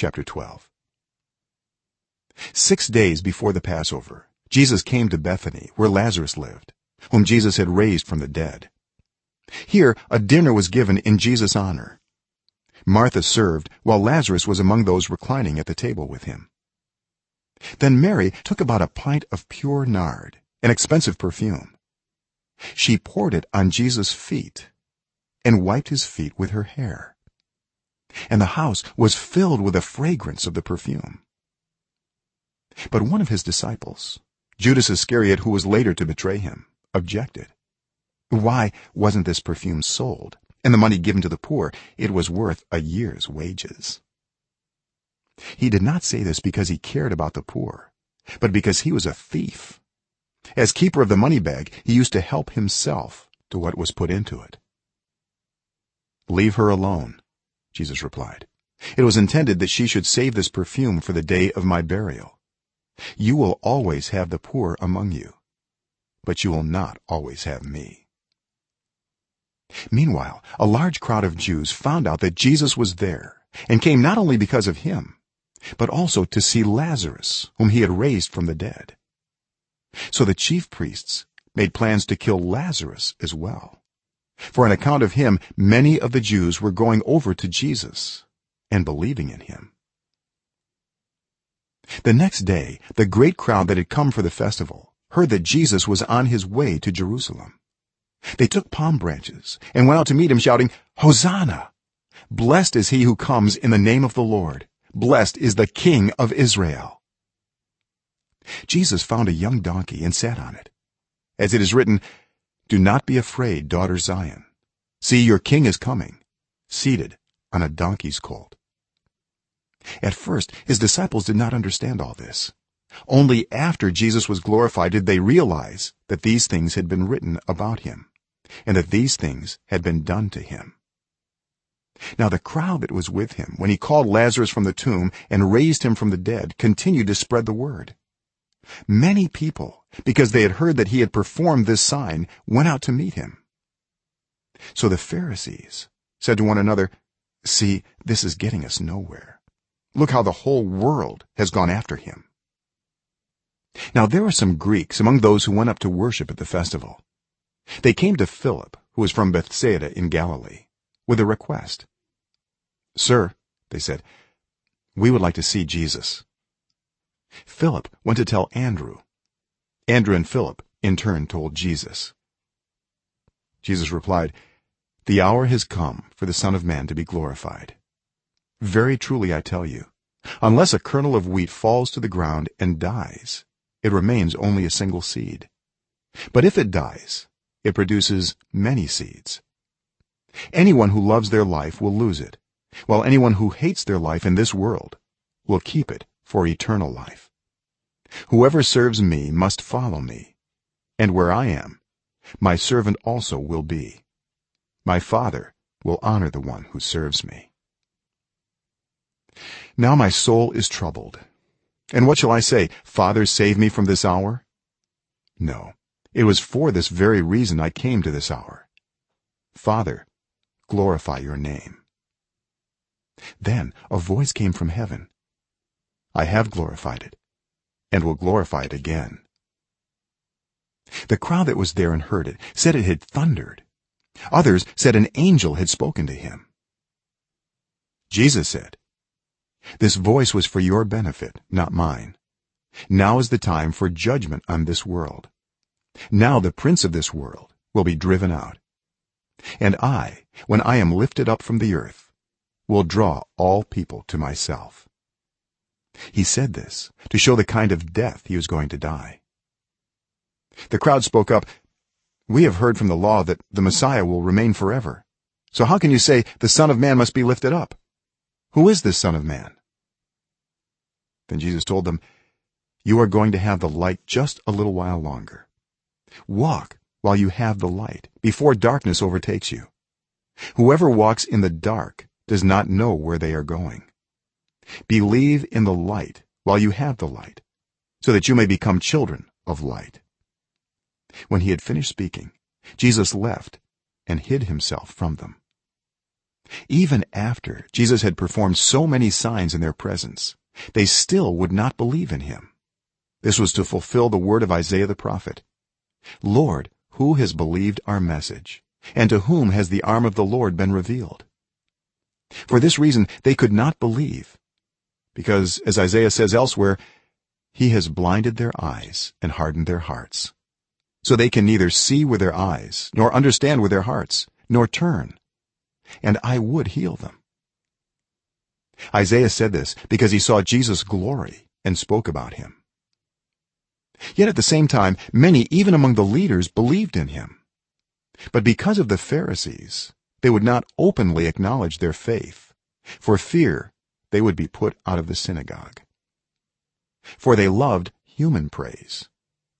chapter 12 6 days before the passover jesus came to bethany where lazarus lived whom jesus had raised from the dead. Here a dinner was given in jesus honor. Martha served while lazarus was among those reclining at the table with him. Then mary took about a pint of pure nard an expensive perfume. She poured it on jesus feet and wiped his feet with her hair and the house was filled with the fragrance of the perfume. But one of his disciples judas iscariot who was later to betray him objected. Why wasn't this perfume sold? And the money given to the poor it was worth a year's wages. He did not say this because he cared about the poor but because he was a thief. As keeper of the money bag he used to help himself to what was put into it. Leave her alone jesus replied it was intended that she should save this perfume for the day of my burial. You will always have the poor among you but you will not always have me. Meanwhile a large crowd of jews found out that jesus was there and came not only because of him but also to see lazarus whom he had raised from the dead. So the chief priests made plans to kill lazarus as well for on account of him many of the jews were going over to jesus and believing in him. The next day the great crowd that had come for the festival heard that jesus was on his way to jerusalem. They took palm branches and went out to meet him shouting hosanna! Blessed is he who comes in the name of the lord. Blessed is the king of israel. Jesus found a young donkey and sat on it. As it is written do not be afraid daughter zion. See your king is coming seated on a donkey's colt. At first his disciples did not understand all this. Only after jesus was glorified did they realize that these things had been written about him and that these things had been done to him. Now the crowd that was with him when he called lazarus from the tomb and raised him from the dead continued to spread the word many people because they had heard that he had performed this sign went out to meet him. So the pharisees said to one another see this is getting us nowhere. Look how the whole world has gone after him. Now there were some greeks among those who went up to worship at the festival. They came to philip who was from bethsaida in galilee with a request. Sir they said we would like to see jesus philip went to tell andrew. Andrew and philip in turn told jesus. Jesus replied the hour has come for the son of man to be glorified. Very truly i tell you unless a kernel of wheat falls to the ground and dies it remains only a single seed. But if it dies it produces many seeds. Anyone who loves their life will lose it while anyone who hates their life in this world will keep it for eternal life. Whoever serves me must follow me and where i am my servant also will be. My father will honor the one who serves me. Now my soul is troubled. And what shall i say? Father save me from this hour? No it was for this very reason i came to this hour. Father glorify your name. Then a voice came from heaven i have glorified it and will glorify it again. The crowd that was there and heard it said it had thundered. Others said an angel had spoken to him. Jesus said this voice was for your benefit not mine. Now is the time for judgment on this world. Now the prince of this world will be driven out. And i when i am lifted up from the earth will draw all people to myself he said this to show the kind of death he was going to die. The crowd spoke up we have heard from the law that the messiah will remain forever. So how can you say the son of man must be lifted up? Who is this son of man? Then jesus told them you are going to have the light just a little while longer. Walk while you have the light before darkness overtakes you. Whoever walks in the dark does not know where they are going believe in the light while you have the light so that you may become children of light. When he had finished speaking jesus left and hid himself from them. Even after jesus had performed so many signs in their presence they still would not believe in him. This was to fulfill the word of isaiah the prophet lord who has believed our message? And to whom has the arm of the lord been revealed? For this reason they could not believe because as isaiah says elsewhere he has blinded their eyes and hardened their hearts. So they can neither see with their eyes nor understand with their hearts nor turn. And i would heal them. Isaiah said this because he saw jesus glory and spoke about him. Yet at the same time many even among the leaders believed in him. But because of the pharisees they would not openly acknowledge their faith for fear they would be put out of the synagogue. For they loved human praise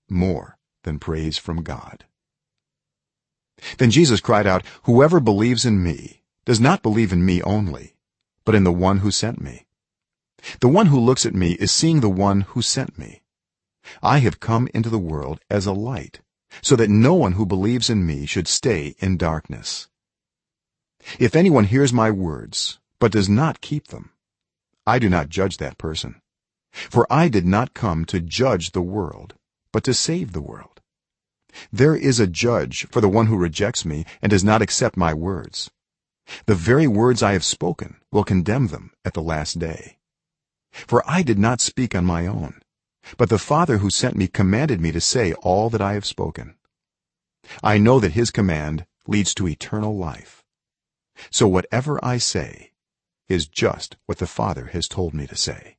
more than praise from god. Then jesus cried out whoever believes in me does not believe in me only but in the one who sent me. The one who looks at me is seeing the one who sent me. I have come into the world as a light so that no one who believes in me should stay in darkness. If anyone hears my words but does not keep them i do not judge that person. For i did not come to judge the world but to save the world. There is a judge for the one who rejects me and does not accept my words. The very words i have spoken will condemn them at the last day. For i did not speak on my own but the father who sent me commanded me to say all that i have spoken. I know that his command leads to eternal life. So whatever i say is just what the father has told me to say